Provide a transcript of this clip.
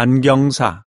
안경사.